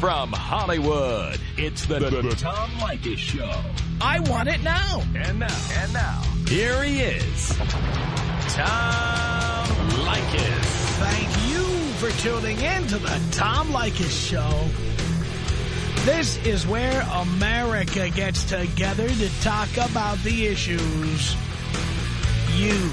From Hollywood, it's the, the, the Tom Leykis Show. I want it now. And now, and now, here he is, Tom Leykis. Thank you for tuning in to the Tom Leykis Show. This is where America gets together to talk about the issues you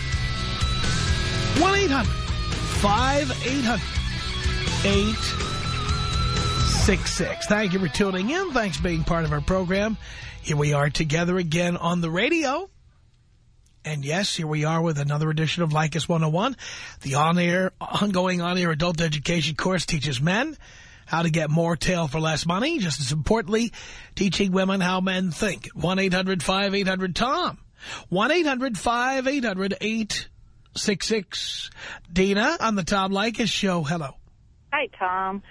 1-800-5800-866. Thank you for tuning in. Thanks for being part of our program. Here we are together again on the radio. And yes, here we are with another edition of Leykis 101. The on-air, ongoing on-air adult education course teaches men how to get more tail for less money. Just as importantly, teaching women how men think. 1-800-5800-TOM. 1-800-5800-866. Dina on the Tom Leykis show. Hello. Hi, Tom.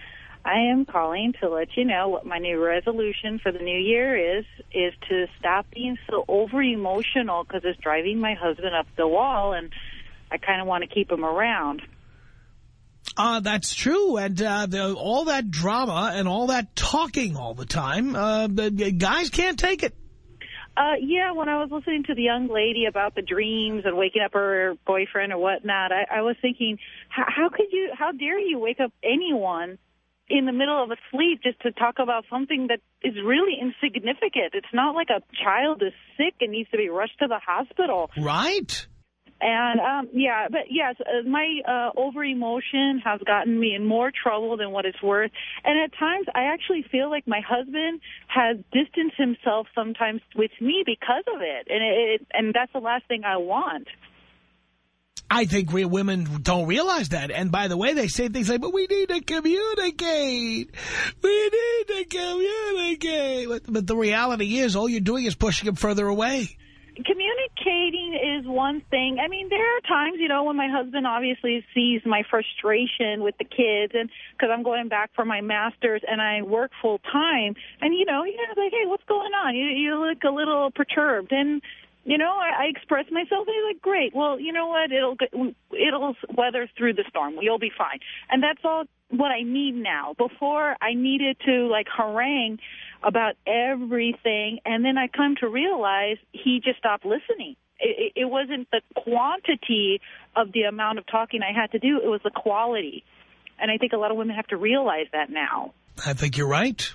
I am calling to let you know what my new resolution for the new year is, is to stop being so over-emotional because it's driving my husband up the wall, and I kind of want to keep him around. Uh, that's true. And uh, the, all that drama and all that talking all the time, uh, the guys can't take it. Uh, yeah, when I was listening to the young lady about the dreams and waking up her boyfriend or whatnot, I, I was thinking, how, how could you, how dare you wake up anyone in the middle of a sleep just to talk about something that is really insignificant. It's not like a child is sick and needs to be rushed to the hospital. Right. And, um, yeah, but yes, uh, my uh, over-emotion has gotten me in more trouble than what it's worth. And at times, I actually feel like my husband has distanced himself sometimes with me because of it. And, it, and that's the last thing I want. I think we women don't realize that. And by the way, they say things like, but we need to communicate. We need to communicate. But, but the reality is all you're doing is pushing him further away. Communicating is one thing. I mean, there are times, you know, when my husband obviously sees my frustration with the kids and because I'm going back for my master's and I work full time. And, you know, he's like, hey, what's going on? You, you look a little perturbed. And you know, I, I express myself, and he's like, great. Well, you know what? It'll it'll weather through the storm. You'll be fine. And that's all what I need now. Before, I needed to, like, harangue about everything, and then I come to realize he just stopped listening. It, it wasn't the quantity of the amount of talking I had to do. It was the quality. And I think a lot of women have to realize that now. I think you're right.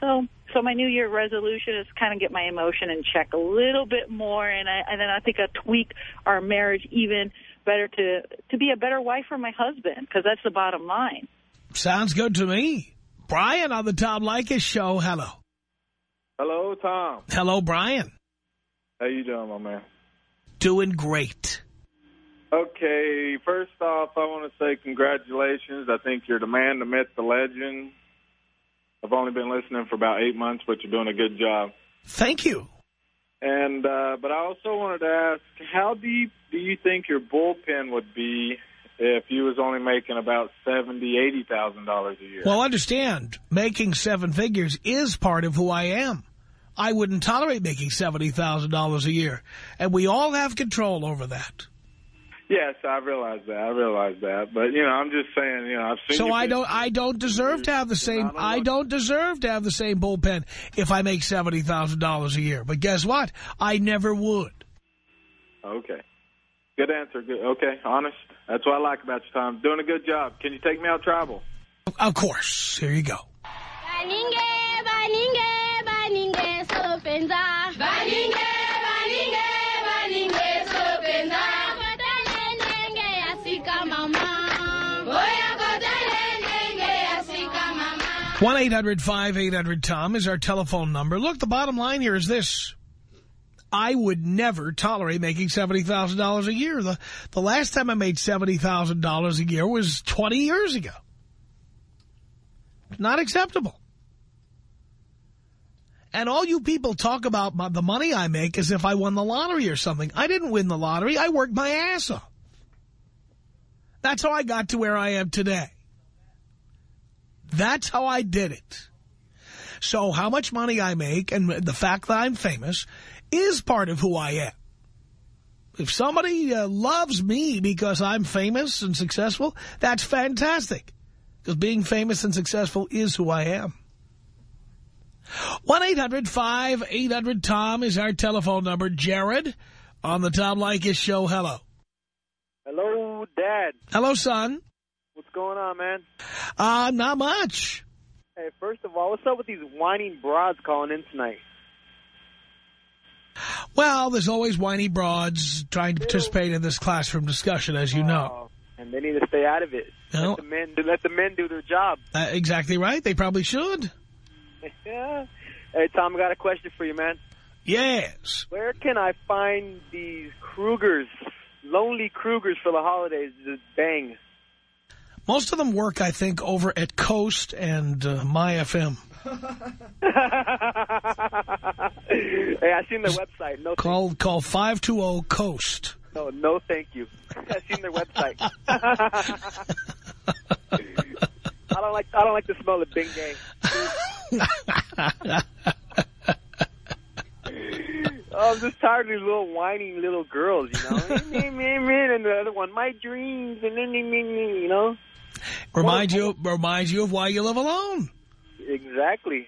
So so my New Year resolution is kind of get my emotion in check a little bit more, and, I, and then I think I'll tweak our marriage even better to, to be a better wife for my husband, because that's the bottom line. Sounds good to me. Brian on the Tom Leykis show. Hello. Hello, Tom. Hello, Brian. How you doing, my man? Doing great. Okay, first off, I want to say congratulations. I think you're the man, the myth, the legend. I've only been listening for about eight months, but you're doing a good job. Thank you. And uh, But I also wanted to ask, how deep do you think your bullpen would be if you was only making about seventy, eighty thousand dollars a year? Well, understand, making seven figures is part of who I am. I wouldn't tolerate making $70,000 a year. And we all have control over that. Yes, I realize that. I realize that. But you know, I'm just saying. You know, I've seen. So I don't. I don't deserve to have the same. I don't deserve to have the same bullpen if I make seventy thousand dollars a year. But guess what? I never would. Okay. Good answer. Good. Okay. Honest. That's what I like about you, Tom. Doing a good job. Can you take me out travel? Of course. Here you go. Baninge, baninge, baninge, sopenza. Baninge, baninge, baninge, sopenza. 1-800-5800-TOM is our telephone number. Look, the bottom line here is this. I would never tolerate making $70,000 a year. The, the last time I made $70,000 a year was 20 years ago. Not acceptable. And all you people talk about my, the money I make as if I won the lottery or something. I didn't win the lottery. I worked my ass off. That's how I got to where I am today. That's how I did it. So how much money I make and the fact that I'm famous is part of who I am. If somebody uh, loves me because I'm famous and successful, that's fantastic. Because being famous and successful is who I am. 1-800-5800-TOM is our telephone number. Jared on the Tom Leykis show. Hello. Hello, Dad. Hello, son. What's going on, man? Uh, not much. Hey, first of all, what's up with these whining broads calling in tonight? Well, there's always whiny broads trying to participate in this classroom discussion, as you know. Oh, and they need to stay out of it. No. Let the men do, let the men do their job. Uh, exactly right. They probably should. Yeah. Hey, Tom, I got a question for you, man. Yes. Where can I find these Krugers, lonely Krugers for the holidays? Just bang. Most of them work, I think, over at Coast and uh, MyFM. hey, I seen their website. No, Call call 520-COAST. no, no, thank you. I seen their website. I don't like. I don't like the smell of Bing Oh, Oh, I'm just tired of these little whining little girls, you know. and the other one, my dreams, and then you know. Remind you, reminds you of why you live alone. Exactly,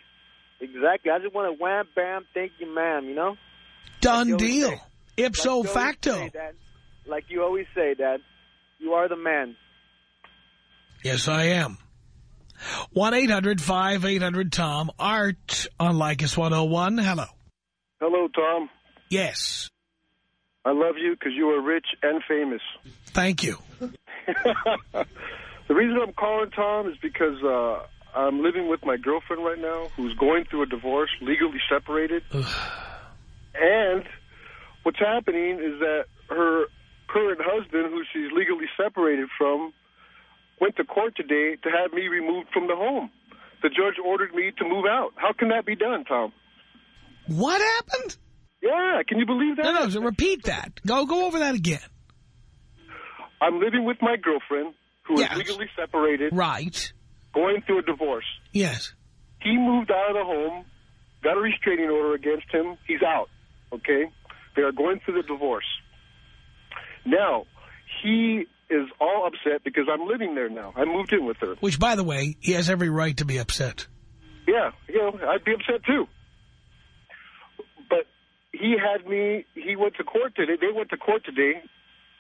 exactly. I just want to wham, bam, thank you, ma'am. You know. Done deal. say. Ipso Like facto. say, Dad. Like you always say, Dad. You are the man. Yes, I am. 1-800-5800-TOM. Art on Leykis 101. Hello. Hello, Tom. Yes. I love you because you are rich and famous. Thank you. the reason I'm calling, Tom, is because uh, I'm living with my girlfriend right now who's going through a divorce, legally separated. and what's happening is that her current husband, who she's legally separated from, went to court today to have me removed from the home. The judge ordered me to move out. How can that be done, Tom? What happened? Yeah, can you believe that? No, no, repeat that. Go go over that again. I'm living with my girlfriend, who is Yes. legally separated, Right. going through a divorce. Yes. He moved out of the home, got a restraining order against him. He's out, okay? They are going through the divorce. Now, he is all upset because I'm living there now. I moved in with her. Which, by the way, he has every right to be upset. Yeah, you know, I'd be upset too. But he had me, he went to court today, they went to court today,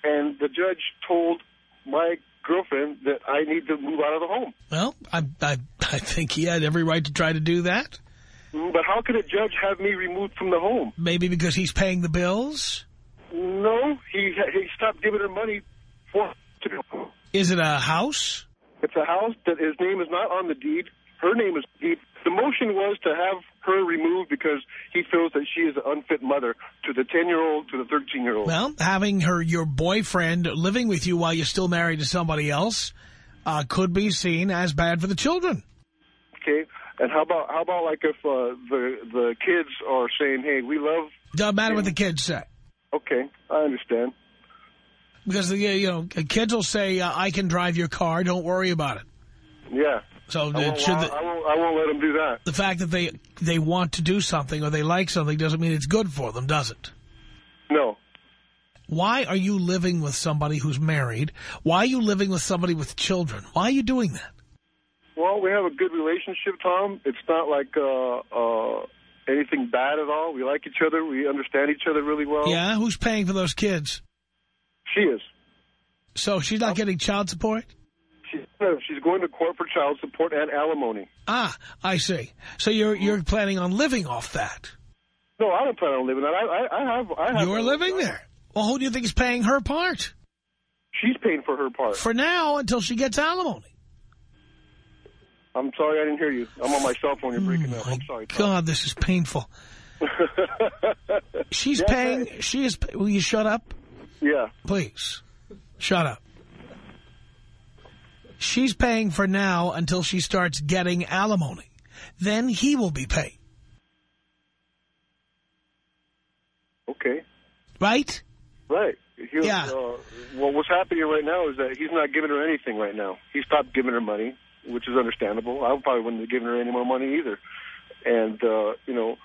and the judge told my girlfriend that I need to move out of the home. Well, I, I, I think he had every right to try to do that. Mm, But how could a judge have me removed from the home? Maybe because he's paying the bills? No, he he stopped giving her money for to do. Is it a house? It's a house that his name is not on the deed. Her name is deed. The motion was to have her removed because he feels that she is an unfit mother to the 10-year-old, to the 13-year-old. Well, having her, your boyfriend, living with you while you're still married to somebody else uh, could be seen as bad for the children. Okay, and how about how about like if uh, the the kids are saying, "Hey, we love." Doesn't matter what the kids say. Okay, I understand. Because, the, you know, kids will say, uh, I can drive your car, don't worry about it. Yeah, So I won't, should I, won't, I won't let them do that. the fact that they, they want to do something or they like something doesn't mean it's good for them, does it? No, Why are you living with somebody who's married? Why are you living with somebody with children? Why are you doing that? Well, we have a good relationship, Tom. It's not like uh, uh, anything bad at all. We like each other. We understand each other really well. Yeah? Who's paying for those kids? She is. So she's not getting child support? She's, no, she's going to court for child support and alimony. Ah, I see. So you're you're planning on living off that. No, I don't plan on living that. I, I, I have. I have. You're living there. Well, who do you think is paying her part? She's paying for her part. For now, until she gets alimony. I'm sorry, I didn't hear you. I'm on my cell phone. You're breaking up. I'm sorry. Tom. God, this is painful. She's Yeah, paying, she is, will you shut up? Yeah. Please. Shut up. She's paying for now until she starts getting alimony. Then he will be paying. Okay. Right? Right. He'll, Yeah. Uh, well, what's happening right now is that he's not giving her anything right now. He stopped giving her money, which is understandable. I probably wouldn't have given her any more money either. And, uh, you know,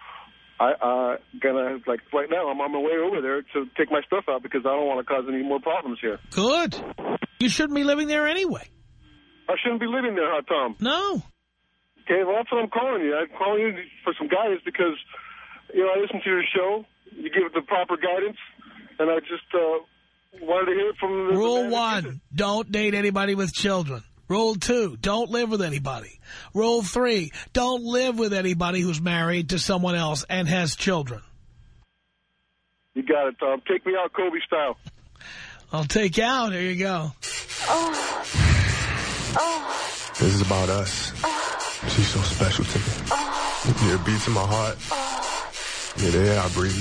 I, I gonna, like, right now, I'm on my way over there to take my stuff out because I don't want to cause any more problems here. Good. You shouldn't be living there anyway. I shouldn't be living there, Hot Tom. No. Okay, well, that's what I'm calling you. I'm calling you for some guidance because, you know, I listen to your show. You give it the proper guidance, and I just uh, wanted to hear it from the Rule the man that gives one, don't date anybody with children. Rule two, don't live with anybody. Rule three, don't live with anybody who's married to someone else and has children. You got it, Tom. Take me out Kobe style. I'll take you out. Here you go. oh This is about us. She's so special to me. Yeah, it beats in my heart. Yeah, the air I breathe.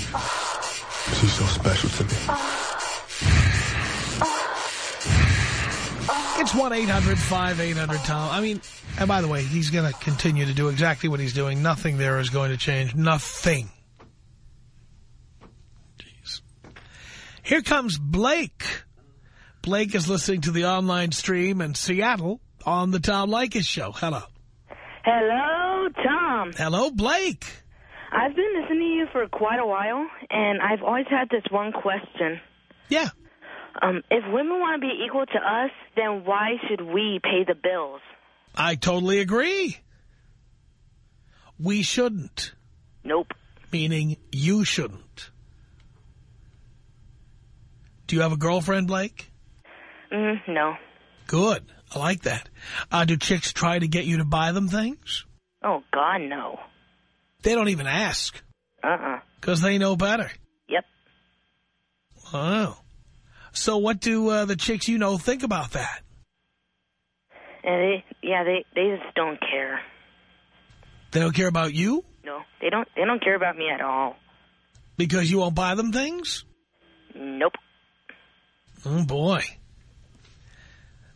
She's so special to me. It's 1-800-5800-TOM. I mean, and by the way, he's going to continue to do exactly what he's doing. Nothing there is going to change. Nothing. Jeez. Here comes Blake. Blake is listening to the online stream in Seattle on the Tom Leykis Show. Hello. Hello, Tom. Hello, Blake. I've been listening to you for quite a while, and I've always had this one question. Yeah. Um, if women want to be equal to us, then why should we pay the bills? I totally agree. We shouldn't. Nope. Meaning you shouldn't. Do you have a girlfriend, Blake? Mm, no. Good. I like that. Uh, do chicks try to get you to buy them things? Oh, God, no. They don't even ask Uh-uh. because they know better. Yep. Oh. So what do uh, the chicks you know think about that? And they, yeah, they, they just don't care. They don't care about you No, they don't, they don't care about me at all. because you won't buy them things? Nope. Oh, boy.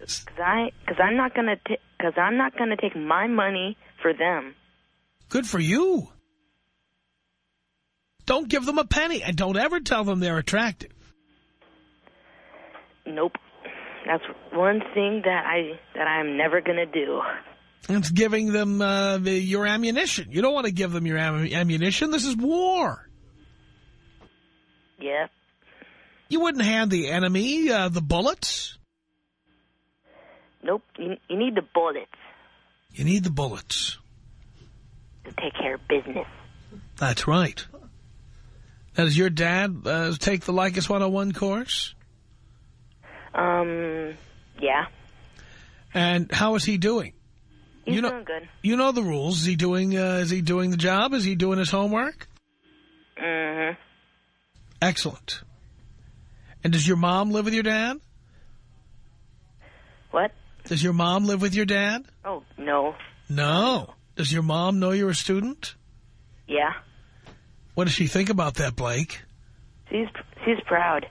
Cause I, cause I'm not gonna, cause I'm not gonna take my money for them. Good for you. Don't give them a penny and don't ever tell them they're attractive. Nope. That's one thing that I, that I'm never gonna do. It's giving them uh, the, your ammunition. You don't want to give them your am ammunition. This is war. Yep. You wouldn't hand the enemy uh, the bullets. Nope. You, you need the bullets You need the bullets. to take care of business. That's right. Now, does your dad uh, take the Leykis 101 course? Um, yeah. And how is he doing? He's You know- doing good. You know the rules. Is he doing? Uh, is he doing the job? Is he doing his homework? Mm-hmm. Excellent. And does your mom live with your dad? What? Does your mom live with your dad? Oh, no. No. Does your mom know you're a student? Yeah. What does she think about that, Blake? She's, she's proud.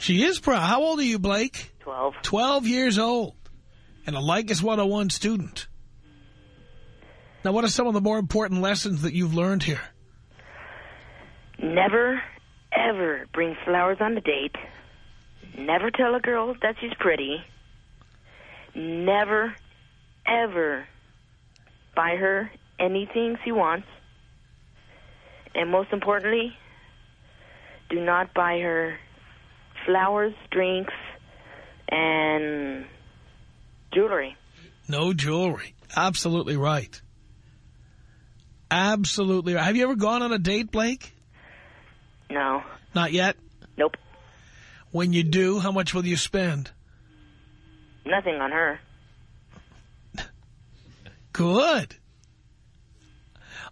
She is proud. How old are you, Blake? Twelve. 12 years old. And a Leykis 101 student. Now, what are some of the more important lessons that you've learned here? Never, ever bring flowers on a date. Never tell a girl that she's pretty. Never, ever buy her anything she wants. And most importantly, do not buy her flowers, drinks, and jewelry. No jewelry. Absolutely right. Absolutely right. Have you ever gone on a date, Blake? No. Not yet? Nope. When you do, how much will you spend? Nothing on her. Good.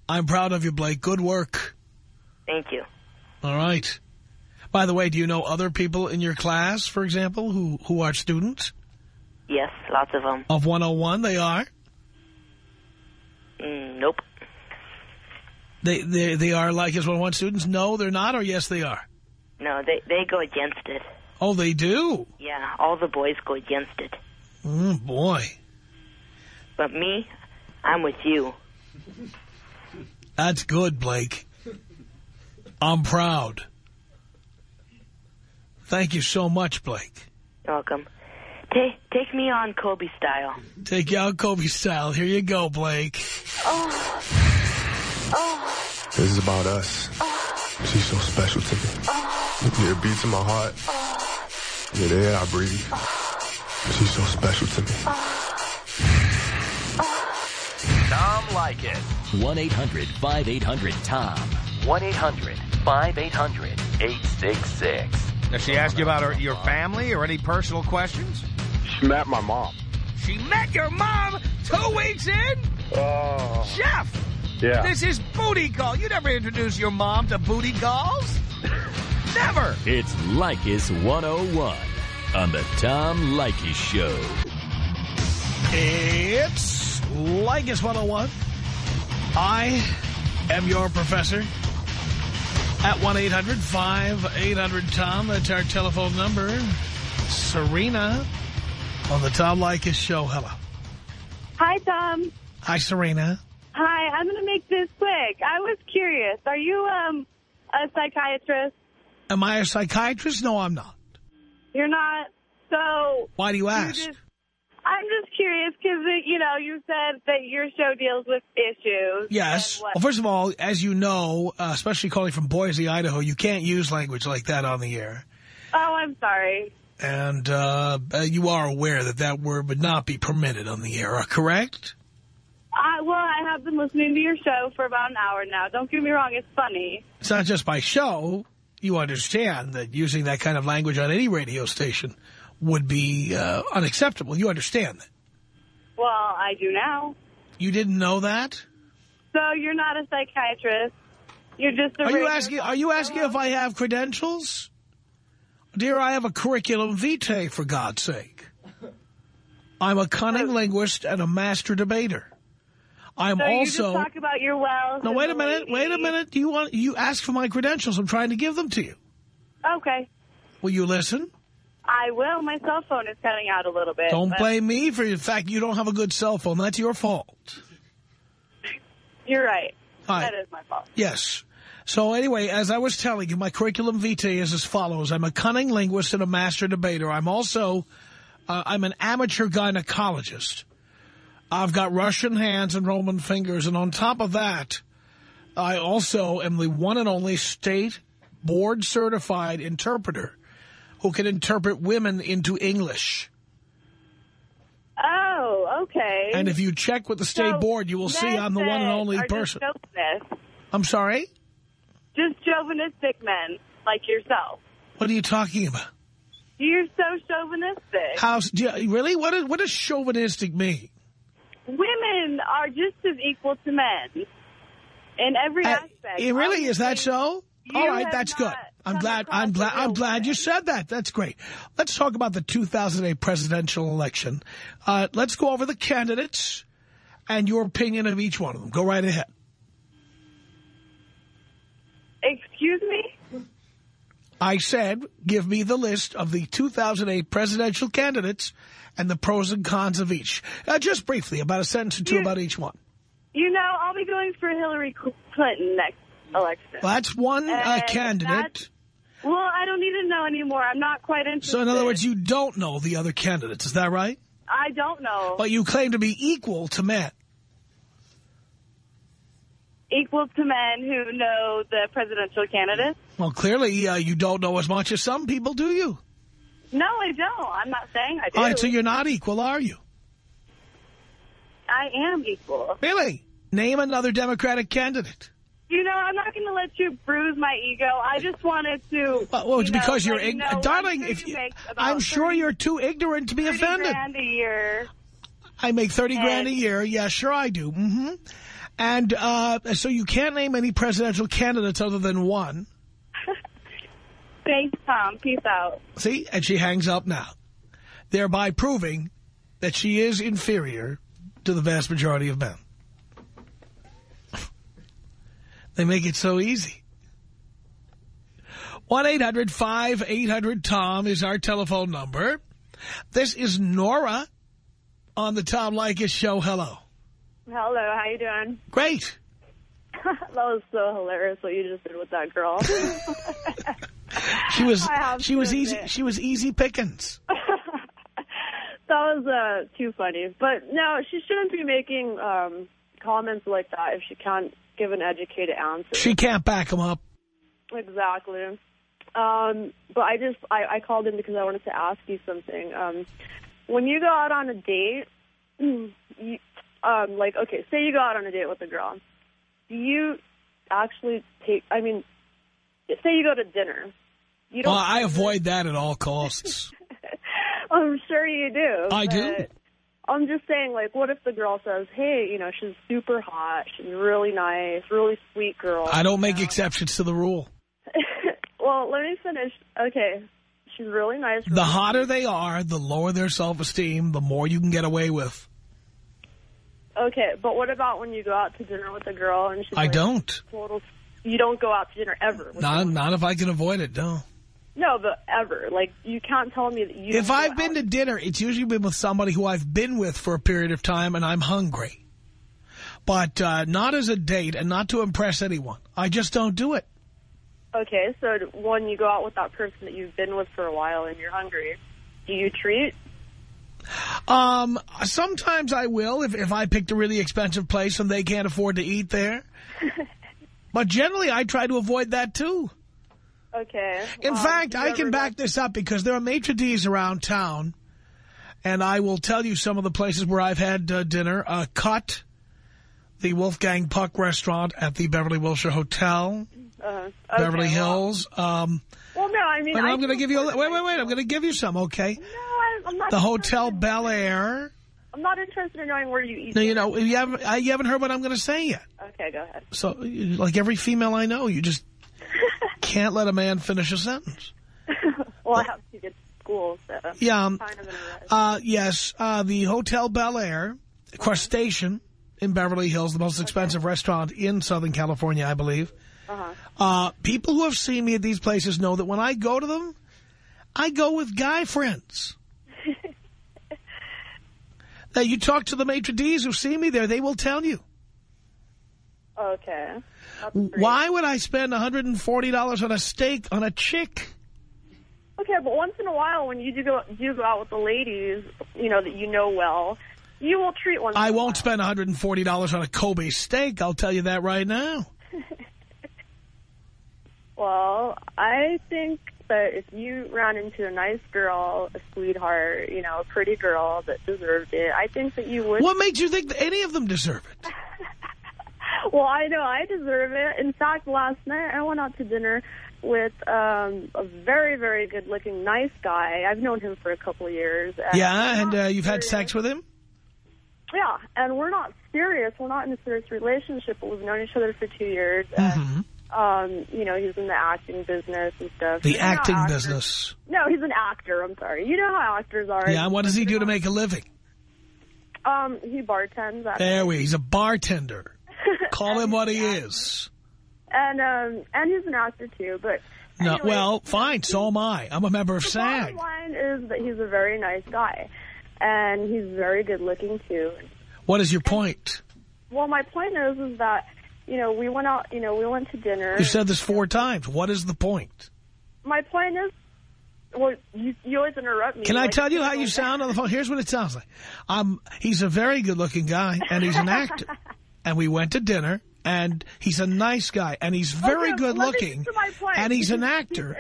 I'm proud of you, Blake. Good work. Thank you. All right. By the way, do you know other people in your class, for example, who, who are students Yes, lots of them. of 101? They are? Mm, nope. They, they, they are Leykis 101 students? No, they're not, or yes, they are? No, they they go against it. Oh, they do? Yeah, all the boys go against it. Mm, boy. But me, I'm with you. That's good, Blake. I'm proud. Thank you so much, Blake. You're welcome. Take take me on Kobe style. Take you out Kobe style. Here you go, Blake. Oh. Oh. This is about us. Oh. She's so special to me. Oh. Yeah, it beats in my heart. Oh. Yeah, the air I breathe. She's so special to me. Tom Leykis. 1-800-5800-TOM. 1-800-5800-866. Does she ask you about her, your family or any personal questions? She met my mom. She met your mom two weeks in? Oh. Jeff! Yeah. This is booty call. You never introduce your mom to booty calls? never! It's Leykis 101 on the Tom Leykis Show. It's Leykis 101. I am your professor. At 1-800-5800-TOM. That's our telephone number. Serena on the Tom Leykis Show. Hello. Hi, Tom. Hi, Serena. Hi, I'm going to make this quick. I was curious. Are you um, a psychiatrist? Am I a psychiatrist? No, I'm not. You're not? So... Why do you ask? just- I'm just curious because, you know, you said that your show deals with issues. Yes. Well, first of all, as you know, uh, especially calling from Boise, Idaho, you can't use language like that on the air. Oh, I'm sorry. And uh, uh, you are aware that that word would not be permitted on the air, uh, correct? I, well, I have been listening to your show for about an hour now. Don't get me wrong, it's funny. It's not just my show. You understand that using that kind of language on any radio station would be uh, unacceptable. You understand that. Well, I do now. You didn't know that? So you're not a psychiatrist. You're just a Are you asking? Are you asking if I have credentials? Dear, I have a curriculum vitae, for God's sake. I'm a cunning linguist and a master debater. I'm so also... talk about your wells. No, wait a minute. lady. Wait a minute. Do you want? You ask for my credentials. I'm trying to give them to you. Okay. Will you listen? I will. My cell phone is cutting out a little bit. Don't blame me for the fact you don't have a good cell phone. That's your fault. You're right. Hi. That is my fault. Yes. So anyway, as I was telling you, my curriculum vitae is as follows. I'm a cunning linguist and a master debater. I'm also, uh, I'm an amateur gynecologist. I've got Russian hands and Roman fingers. And on top of that, I also am the one and only state board certified interpreter who can interpret women into English. Oh, okay. And if you check with the state So board, you will see I'm the one and only person. I'm sorry? just chauvinistic men like yourself. What are you talking about? You're so chauvinistic. How, do you- really? What, is, what does chauvinistic mean? Women are just as equal to men in every Uh, aspect. it really is that so? You All right, that's good. I'm glad. I'm glad. I'm glad you said that. That's great. Let's talk about the 2008 presidential election. Uh, let's go over the candidates and your opinion of each one of them. Go right ahead. Excuse me? I said, give me the list of the 2008 presidential candidates and the pros and cons of each. Uh, just briefly, about a sentence or two You- about each one. You know, I'll be going for Hillary Clinton next election. Well, that's one uh, candidate. Well, I don't need to know anymore. I'm not quite interested. So, in other words, you don't know the other candidates. Is that right? I don't know. But you claim to be equal to men. Equal to men who know the presidential candidates? Well, clearly, uh, you don't know as much as some people, do you? No, I don't. I'm not saying I do. All right, so you're not equal, are you? I am equal. Really? Name another Democratic candidate. You know, I'm not going to let you bruise my ego. I just wanted to. Well, well, it's you know, because you're you darling. If you you, make about I'm sure 30 you're too ignorant to be 30 offended. grand a year. I make 30 grand a year. Yeah, sure I do. Mm -hmm. And uh, so you can't name any presidential candidates other than one. Thanks, Tom. Peace out. See? And she hangs up now, thereby proving that she is inferior to the vast majority of men. They make it so easy. 1-800-5800-TOM is our telephone number. This is Nora on the Tom Leykis show. Hello. Hello, how you doing? Great. that was so hilarious what you just did with that girl. She was she was easy admit. she was easy pickings. that was uh, too funny. But no, she shouldn't be making um, comments like that if she can't give an educated answer. She can't back him up. Exactly. Um, but I just I, I called in because I wanted to ask you something. Um, when you go out on a date, you, um, like okay, say you go out on a date with a girl, do you actually take? I mean, say you go to dinner. You don't. Well, I avoid that at all costs. I'm sure you do. I do. I'm just saying, like, what if the girl says, "Hey, you know, she's super hot, she's really nice, really sweet girl." I don't make exceptions to the rule. well, let me finish. Okay, she's really nice. The hotter they are, the lower their self-esteem, the more you can get away with. Okay, but what about when you go out to dinner with a girl and she's I like, don't. total? You don't go out to dinner ever. Not, not if I can avoid it, no. No, but ever. Like you can't tell me that you. If I've been to dinner, it's usually been with somebody who I've been with for a period of time and I'm hungry. But uh, not as a date and not to impress anyone. I just don't do it. Okay, so when you go out with that person that you've been with for a while and you're hungry, do you treat? Um, sometimes I will if, if I picked a really expensive place and they can't afford to eat there. but generally, I try to avoid that, too. Okay. In um, fact, I can back this up because there are maitre d's around town, and I will tell you some of the places where I've had uh, dinner. Uh, Cut, the Wolfgang Puck restaurant at the Beverly Wilshire Hotel, Uh, Beverly okay, well- Hills. Um, Well, no, I mean, I I'm going to give you a, wait, wait, wait. I'm going to give you some, okay? No, I, I'm not. The Hotel Bel Air. I'm not interested in knowing where you eat. No, you know, you haven't, I, you haven't heard what I'm going to say yet. Okay, go ahead. So, like every female I know, you just can't let a man finish a sentence. well, I have to get to school, so. Yeah, um, Kind of in a rush. Uh, yes, uh, the Hotel Bel Air, Crustacean in Beverly Hills, the most expensive restaurant in Southern California, I believe. Uh-huh. Uh, people who have seen me at these places know that when I go to them, I go with guy friends. now, you talk to the maitre d's who see me there, they will tell you. Okay. Why would I spend $140 on a steak on a chick? Okay, but once in a while, when you do go do go out with the ladies, you know that you know well, you will treat one. I won't spend $140 on a Kobe steak, I'll tell you that right now. Well, I think that if you ran into a nice girl, a sweetheart, you know, a pretty girl that deserved it, I think that you would. What makes you think that any of them deserve it? Well, I know I deserve it. In fact, last night I went out to dinner with um a very, very good-looking, nice guy. I've known him for a couple of years. And Yeah, and uh, you've had sex with him? Yeah, and we're not serious. We're not in a serious relationship, but we've known each other for two years. And, Mhm. um, you know, he's in the acting business and stuff. The how acting business. No, he's an actor. I'm sorry. You know how actors are. Yeah, and what does he do to make a living? Um, he bartends. At There we He's a bartender. Call him what he is. And um, and he's an actor too. But No, anyway, well, fine, so am I. I'm a member of the SAG. bottom line is that he's a very nice guy, and he's very good looking too. What is your point? Well, my point is, is that you know we went out, you know, we went to dinner. You said this four times. What is the point? My point is, well, you, you always interrupt me. Can I like, tell you how you sound on the phone? Here's what it sounds like. Um, he's a very good-looking guy, and he's an actor. and we went to dinner, and he's a nice guy, and he's very Okay, good-looking, get to my point. and he's an actor.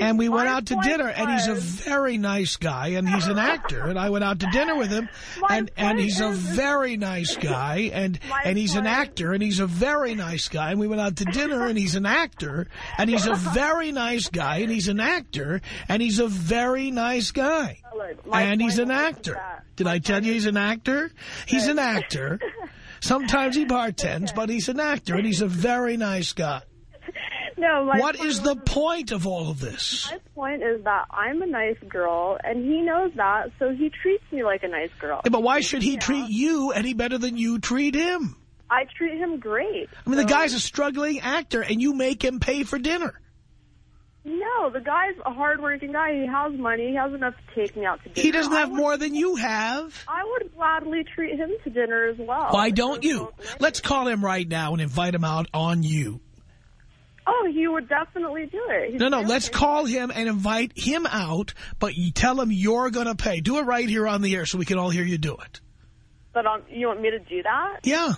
And we went My out to point dinner, and he's a very nice guy, and he's an actor. And I went out to dinner with him, and, and he's a very nice guy, and, and he's an actor, and he's a very nice guy. And we went out to dinner, and he's an actor, and he's a very nice guy, and he's an actor, and he's a very nice guy. And he's an actor. Did I tell you he's an actor? He's an actor. Sometimes he bartends, but he's an actor, and he's a very nice guy. No, What the point of all of this? My point is that I'm a nice girl, and he knows that, so he treats me like a nice girl. Yeah, but why should he treat you any better than you treat him? I treat him great. I mean, the guy's a struggling actor, and you make him pay for dinner. No, the guy's a hardworking guy. He has money. He has enough to take me out to dinner. He doesn't have would- more than you have. I would gladly treat him to dinner as well. Why don't you? Let's call him right now and invite him out on you. Oh, he would definitely do it. He's No, no, let's call him and invite him out, but you tell him you're going to pay. Do it right here on the air so we can all hear you do it. But um, you want me to do that? Yeah.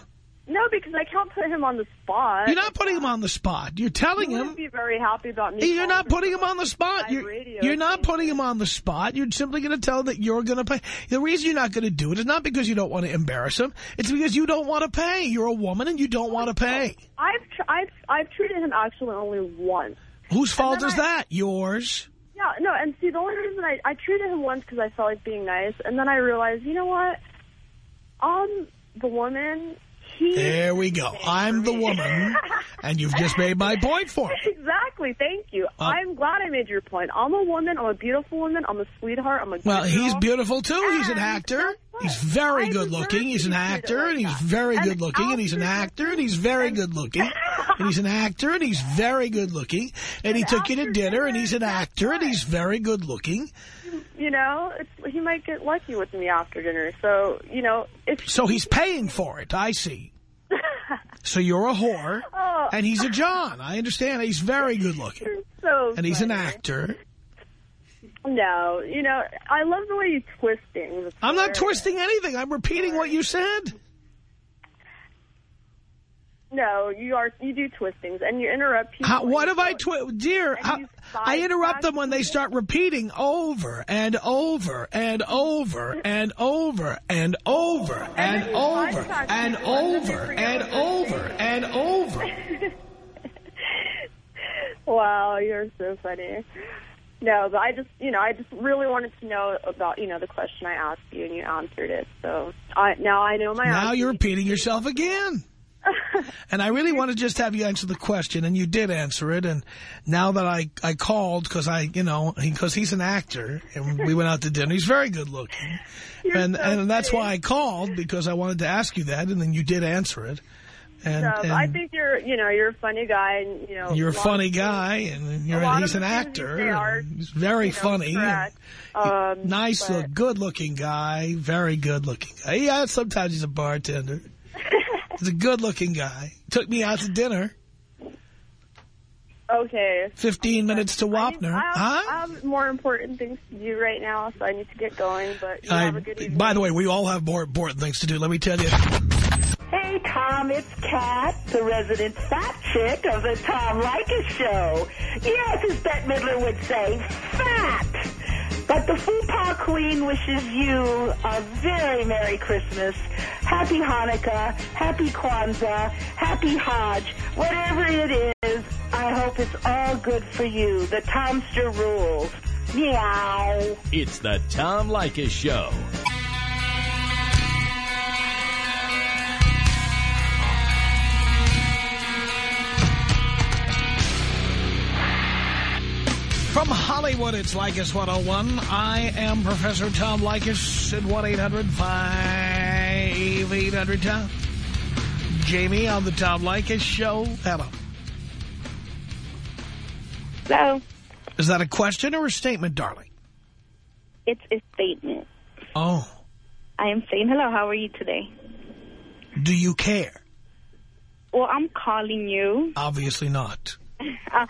No, because I can't put him on the spot. You're not putting him on the spot. You're telling He him. would be very happy about me. You're not putting him on the spot. You're, you're not putting him on the spot. You're simply going to tell him that you're going to pay. The reason you're not going to do it is not because you don't want to embarrass him. It's because you don't want to pay. You're a woman and you don't want to pay. I've tr- I've I've treated him actually only once. Whose fault is I- that? Yours. Yeah, no, and see, the only reason I, I treated him once because I felt like being nice, and then I realized, you know what? I'm the woman. He There we go. I'm the woman, and you've just made my point for me. exactly. Thank you. Uh, I'm glad I made your point. I'm a woman. I'm a beautiful woman. I'm a sweetheart. I'm a. Well, good he's beautiful, too. He's an actor. He's very good looking. He's an actor, and he's very good looking, and he's an actor, and he's very good looking. And he's an actor, and he's very good looking. And he took you to dinner, and he's an actor, and he's very good looking. You know, it's, he might get lucky with me after dinner. So, you know, if So he's paying for it, I see. So you're a whore, Oh. and he's a John. I understand. He's very good looking. so And he's an actor. No, you know, I love the way you twist things. I'm not twisting anything. I'm repeating what you said. No, you are you do twistings and you interrupt people. How, what have I twi dear? How, I interrupt them when they start repeating over and over and over and over and over and, and over and over and over and over. wow, you're so funny. No, but I just, you know, I just really wanted to know about, you know, the question I asked you, and you answered it. So I, now I know my Now answer. you're repeating yourself again. And I really want to just have you answer the question, and you did answer it. And now that I, I called, because I, you know, because he's an actor, and we went out to dinner. He's very good looking. and and that's why I called, because I wanted to ask you that, and then you did answer it. And, but and I think you're, you know, you're a funny guy, and you know, you're a funny things- guy, and you're, he's an the things you actor. are, He's very you know, funny. Um, nice, but- good-looking guy, very good-looking guy. Yeah, sometimes he's a bartender. He's a good-looking guy. Took me out to dinner. Okay. 15 minutes to Wapner. I have, huh? I have more important things to do right now, so I need to get going. But you I- have a good evening. by the way, we all have more important things to do. Let me tell you. Hey, Tom, it's Kat, the resident fat chick of the Tom Leykis Show. Yes, as Bette Midler would say, fat. But the Fupa Queen wishes you a very Merry Christmas, Happy Hanukkah, Happy Kwanzaa, Happy Hajj, whatever it is, I hope it's all good for you. The Tomster rules. Meow. It's the Tom Leykis Show. From Hollywood, it's Leykis 101. I am Professor Tom Leykis at 1-800-5800-TOM. Jamie on the Tom Leykis Show. Hello. Hello. Is that a question or a statement, darling? It's a statement. Oh. I am saying hello. How are you today? Do you care? Well, I'm calling you. Obviously not. Uh,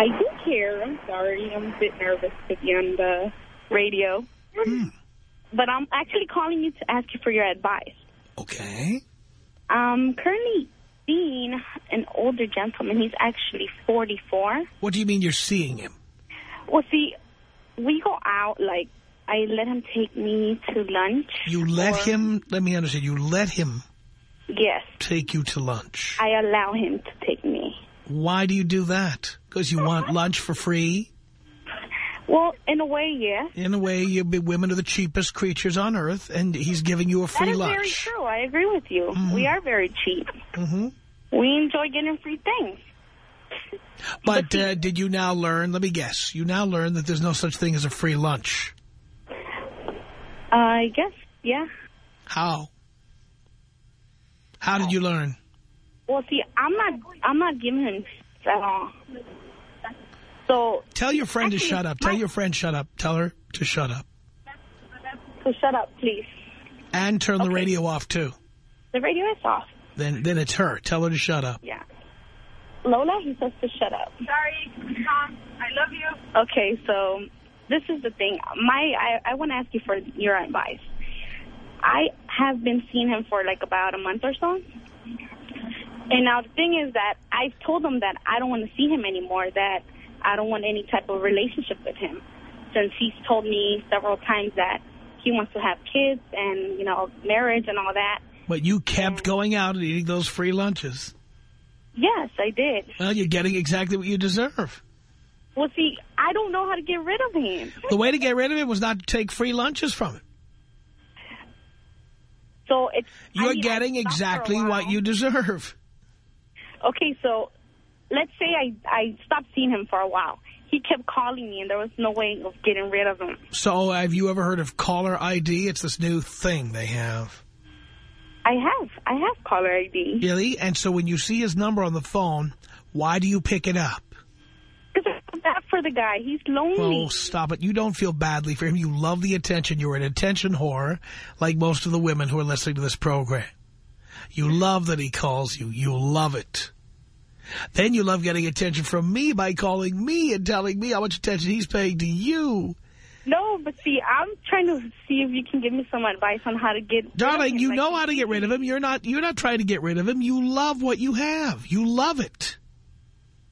I do care. I'm sorry. I'm a bit nervous to be on the radio. Hmm. But I'm actually calling you to ask you for your advice. Okay. I'm currently seeing an older gentleman. He's actually 44. What do you mean you're seeing him? Well, see, we go out, like, I let him take me to lunch. You let or- him, let me understand, you let him Yes. take you to lunch. I allow him to take. Why do you do that? Because you want lunch for free? Well, in a way, yes. In a way, you be women are the cheapest creatures on earth, and he's giving you a That free is lunch. very true. I agree with you. We are very cheap. hmm We enjoy getting free things. But uh, did you now learn, let me guess, you now learn that there's no such thing as a free lunch. I guess, yeah. How? How did you learn? Well, see, I'm not, I'm not giving him at all. So Tell your friend to shut up. Tell your friend shut up. Tell her to shut up. so shut up, please. And turn the radio off, too. The radio is off. Then then it's her. Tell her to shut up. Yeah. Lola, he says to shut up. Sorry, Tom. I love you. Okay, so this is the thing. My, I, I want to ask you for your advice. I have been seeing him for like about a month or so. And now the thing is that I've told him that I don't want to see him anymore, that I don't want any type of relationship with him. Since he's told me several times that he wants to have kids and, you know, marriage and all that. But you kept going out and eating those free lunches. Yes, I did. Well, you're getting exactly what you deserve. Well, see, I don't know how to get rid of him. The way to get rid of it was not to take free lunches from him. So it's You're I mean, getting I stopped for a exactly what you deserve. Okay, so let's say I I stopped seeing him for a while. He kept calling me, and there was no way of getting rid of him. So have you ever heard of caller ID? It's this new thing they have. I have I have caller ID. Really? And so when you see his number on the phone, why do you pick it up? Because I feel bad for the guy. He's lonely. Oh, stop it. You don't feel badly for him. You love the attention. You're an attention whore, like most of the women who are listening to this program. You love that he calls you. You love it. Then you love getting attention from me by calling me and telling me how much attention he's paying to you. No, but see, I'm trying to see if you can give me some advice on how to get. rid of Darling, you Like, know how to get rid of him. You're not you're not trying to get rid of him. You love what you have. You love it.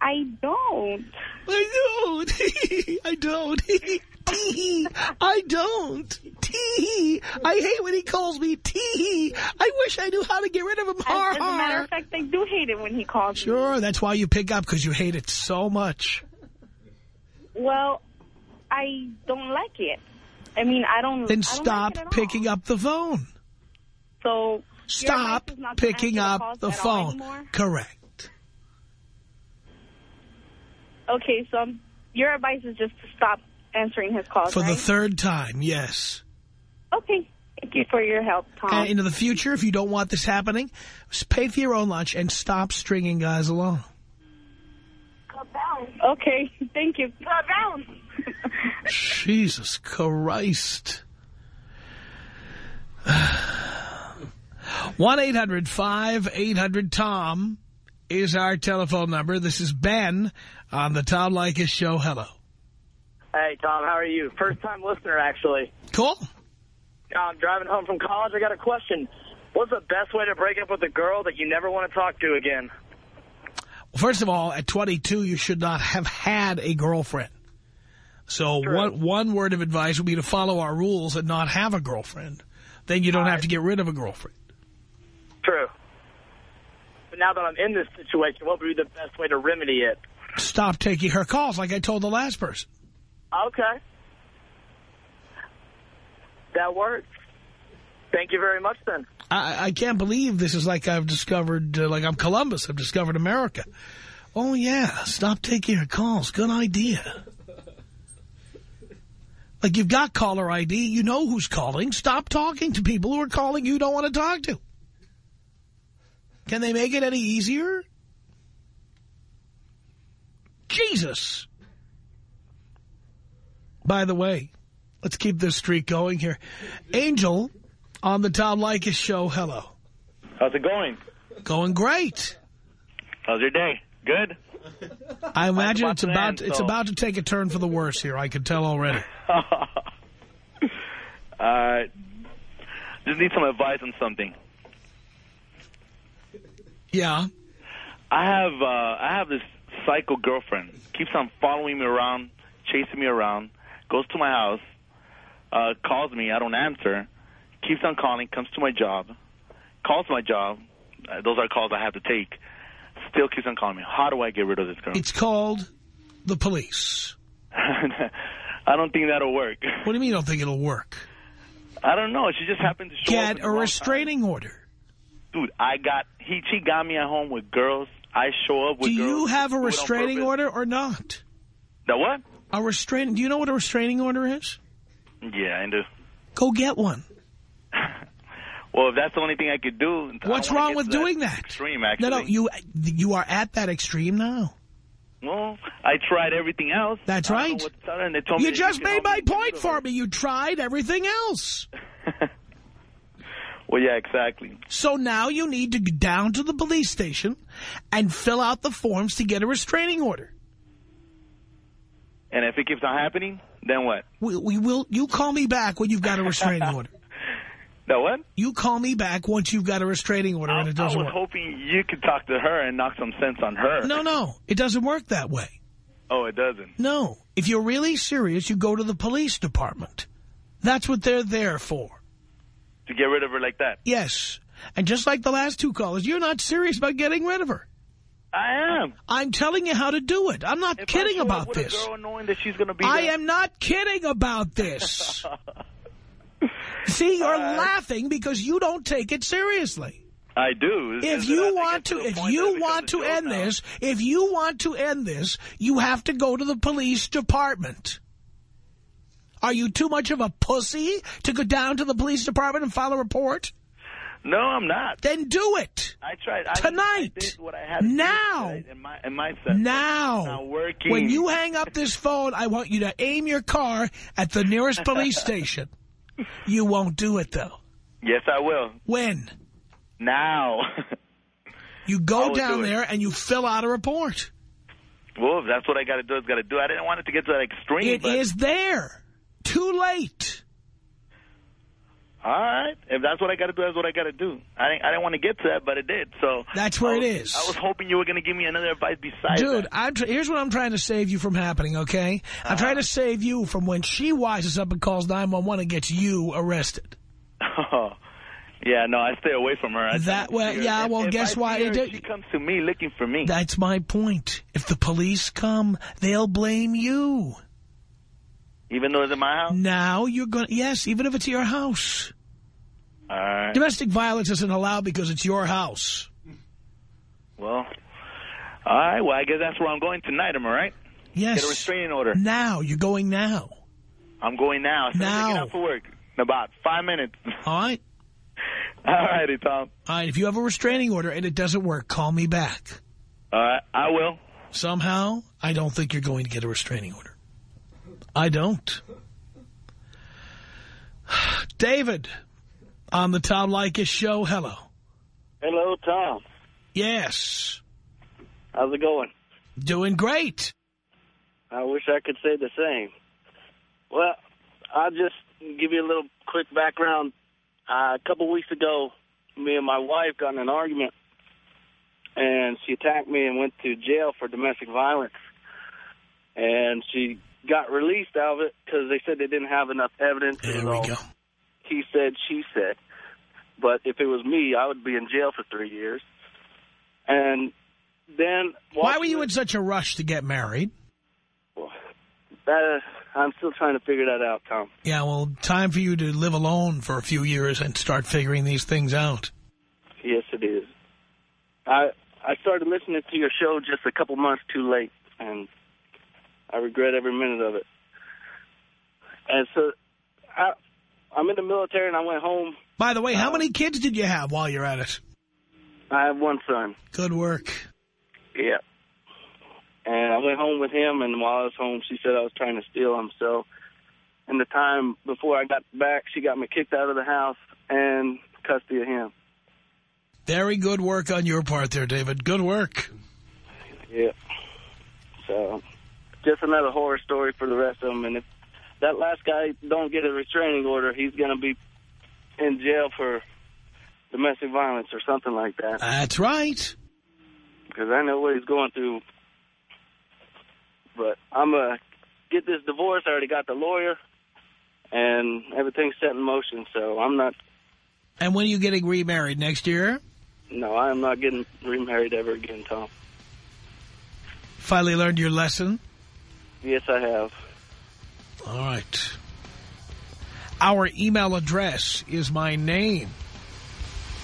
I don't. I don't. I don't. Tee. I don't. Tee. I hate when he calls me tee. I wish I knew how to get rid of him. Har, As, as a matter har. of fact, I do hate it when he calls me. Sure, that's why you pick up, because you hate it so much. Well, I don't like it. I mean, I don't. Then I don't stop like all. picking up the phone. So Stop advice is not to picking up the phone. Correct. Okay, so your advice is just to stop answering his calls, For the third time, yes. okay. Thank you for your help, Tom. And into the future, if you don't want this happening, pay for your own lunch and stop stringing guys along. Okay, thank you. Jesus Christ. 1-800-5800-TOM is our telephone number. This is Ben on the Tom Leykis Show. Hello. Hey, Tom, how are you? First time listener, actually. Cool. I'm driving home from college. I got a question. What's the best way to break up with a girl that you never want to talk to again? Well, first of all, at 22, you should not have had a girlfriend. So one, one word of advice would be to follow our rules and not have a girlfriend. Then you don't have to get rid of a girlfriend. True. But now that I'm in this situation, what would be the best way to remedy it? Stop taking her calls like I told the last person. Okay. That works. Thank you very much, then. I, I can't believe this is like I've discovered, uh, like I'm Columbus, I've discovered America. Oh, yeah, stop taking her calls. Good idea. Like, you've got caller ID. You know who's calling. Stop talking to people who are calling you don't want to talk to. Can they make it any easier? Jesus. By the way, let's keep this streak going here. Angel on the Tom Leykis show. Hello. How's it going? Going great. How's your day? Good? I imagine about it's about end, it's so- about to take a turn for the worse here. I can tell already. uh, just need some advice on something. Yeah. I have uh, I have this psycho girlfriend. Keeps on following me around, chasing me around. Goes to my house, uh, calls me. I don't answer. Keeps on calling. Comes to my job. Calls my job. Uh, those are calls I have to take. Still keeps on calling me. How do I get rid of this girl? It's called the police. I don't think that'll work. What do you mean you don't think it'll work? I don't know. She just happened to show up. Get a restraining order. Dude, I got he. She got me at home with girls. I show up with Do girls. you have a do restraining order or not? The what? A restraining. Do you know what a restraining order is? Yeah, I do. Go get one. Well, if that's the only thing I could do. What's wrong with doing that? Extreme, actually. No, no, you you are at that extreme now. Well, I tried everything else. That's right. what's they told You just made my point for me. You tried everything else. Well, yeah, exactly. So now you need to go down to the police station and fill out the forms to get a restraining order. And if it keeps on happening, then what? We, we will. You call me back when you've got a restraining order. No what? You call me back once you've got a restraining order and it I doesn't was work. hoping you could talk to her and knock some sense on her. No, no, it doesn't work that way. Oh, it doesn't. No. If you're really serious, you go to the police department. That's what they're there for. To get rid of her like that. Yes. And just like the last two callers, you're not serious about getting rid of her. I am. I'm telling you how to do it. I'm not If kidding I show up about this. girl knowing that she's going to be I there- am not kidding about this. See, you're laughing because you don't take it seriously. I do. If just that I you think want to, if point that it you want to end now. this, if you want to end this, you have to go to the police department. Are you too much of a pussy to go down to the police department and file a report? No, I'm not. Then do it. I tried. I, Tonight. I did what I had Now. In my, in my sense. Now, working. when you hang up this phone, I want you to aim your car at the nearest police station. You won't do it, though. Yes, I will. When? Now. You go down do there and you fill out a report. well, if that's what I got to do, it's got to do. I didn't want it to get to that extreme. It is there. Too late. All right. If that's what I got to do, that's what I got to do. I didn't, I didn't want to get to that, but it did. So That's where I it was- is. I was hoping you were going to give me another advice besides Dude, that. I'm here's what I'm trying to save you from happening, okay? I'm trying Uh-huh. to save you from when she wises up and calls 911 and gets you arrested. Oh, yeah, no, I stay away from her. I That- try not to well, yeah, If- well, if guess why? her, she comes to me looking for me. That's my point. If the police come, they'll blame you. Even though it's in my house? Now you're going to, yes, even if it's your house. All right. Domestic violence isn't allowed because it's your house. Well, all right. Well, I guess that's where I'm going tonight, am I right? Yes. Get a restraining order. Now, you're going now. I'm going now. So Now. taking out for work in about five minutes. All right? All righty, Tom. All right, if you have a restraining order and it doesn't work, call me back. All right, I will. Somehow, I don't think you're going to get a restraining order. I don't. David, on the Tom Leykis show, hello. Hello, Tom. Yes. How's it going? Doing great. I wish I could say the same. Well, I'll just give you a little quick background. Uh, a couple weeks ago, me and my wife got in an argument, and she attacked me and went to jail for domestic violence. And she got released out of it because they said they didn't have enough evidence. There we all go. He said, she said. But if it was me, I would be in jail for three years. And then... Why were you in such a rush to get married? That, uh, I'm still trying to figure that out, Tom. Yeah, well, time for you to live alone for a few years and start figuring these things out. Yes, it is. I I started listening to your show just a couple months too late, and I regret every minute of it. And so, I I'm in the military, and I went home. By the way, how uh, many kids did you have while you're at it? I have one son. Good work. Yeah. And I went home with him, and while I was home, she said I was trying to steal him. So, in the time before I got back, she got me kicked out of the house and custody of him. Very good work on your part there, David. Good work. Yeah. So, just another horror story for the rest of them. And if that last guy don't get a restraining order, he's going to be in jail for domestic violence or something like that. That's right. Because I know what he's going through. But I'm going to get this divorce. I already got the lawyer. And everything's set in motion. So I'm not, And when are you getting remarried? Next year? no, I am not getting remarried ever again, Tom. Finally learned your lesson? Yes, I have. All right. Our email address is my name.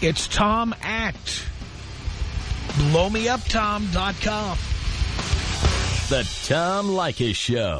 It's Tom at blowmeuptom.com. The Tom Leykis Show.